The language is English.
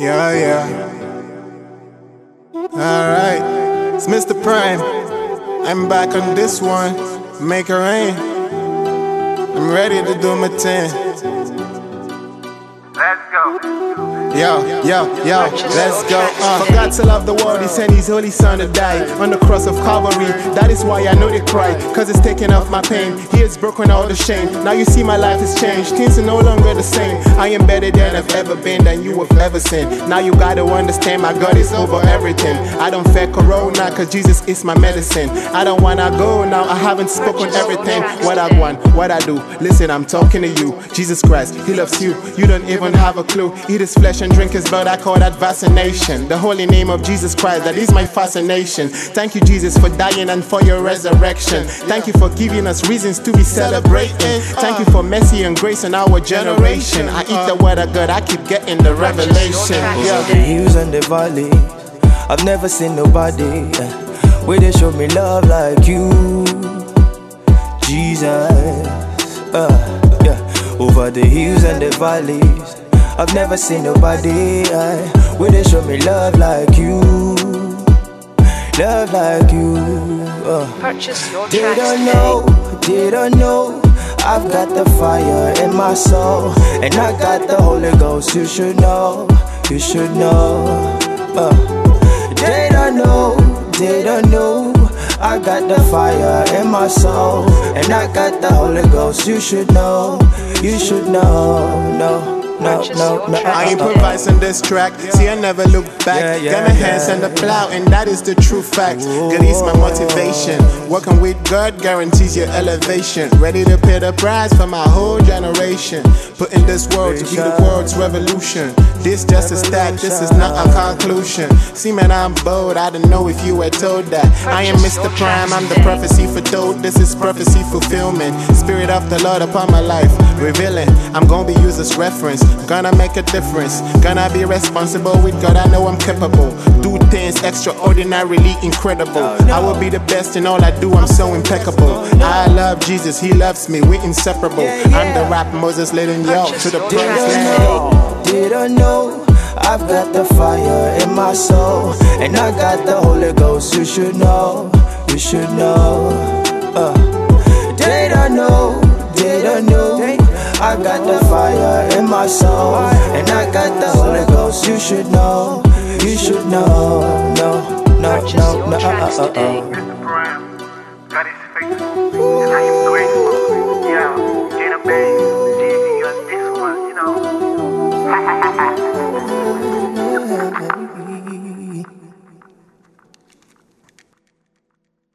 Yeah, yeah. Alright, it's Mr. Prime. I'm back on this one. Make it rain. I'm ready to do my thing. Let's go. Yo, yo, yo, let's go. Uh. For God to love the world, He sent His only Son to die on the cross of Calvary. That is why I know they cry, cause it's taking off my pain. He has broken all the shame. Now you see my life has changed. Things are no longer the same. I am better than I've ever been, than you have ever seen. Now you gotta understand my God is over everything. I don't fear Corona, cause Jesus is my medicine. I don't wanna go now, I haven't spoken everything. What I want, what I do. Listen, I'm talking to you. Jesus Christ, He loves you. You don't even have a clue. Eat His flesh and drink his blood, I call that vaccination. The holy name of Jesus Christ, that is my fascination. Thank you, Jesus, for dying and for your resurrection. Thank you for giving us reasons to be celebrating. Thank you for mercy and grace in our generation. I eat the word of God, I keep getting the revelation. Yeah. The hills and the I've never seen nobody where they show me love like you, Jesus. Uh, yeah. Over the hills and the valleys. I've never seen nobody uh, where they show me love like you, love like you. Uh. Purchase your They don't know, they don't know. I've got the fire in my soul, and I got the Holy Ghost. You should know, you should know. Uh. They don't know, they don't know. I got the fire in my soul, and I got the Holy Ghost. You should know, you should know, no. No, no, no, I improvise on this track, see I never look back. Yeah, yeah, Got my hands yeah. on the plow, and that is the true fact. God is my motivation. Working with God guarantees your elevation. Ready to pay the price for my whole generation. Put in this world to be the world's revolution. This just a stat, this is not a conclusion. See man, I'm bold. I don't know if you were told that. I am Mr. Prime, I'm the prophecy foretold. This is prophecy fulfillment. Spirit of the Lord upon my life, revealing. I'm gonna be used as reference. Gonna make a difference. Gonna be responsible with God. I know I'm capable. Do things extraordinarily incredible. I will be the best in all I do. I'm so impeccable. I love Jesus. He loves me. We're inseparable. I'm the rap Moses leading y'all to the promised land. don't know. I've got the fire in my soul, and I got the Holy Ghost. You should know, you should know. Uh. They don't know, they don't know. I got the fire in my soul, and I got the Holy Ghost. You should know, you should know, no, no, Purchase no, your no. Uh, tracks uh, uh, today. uh. Mr. Prime.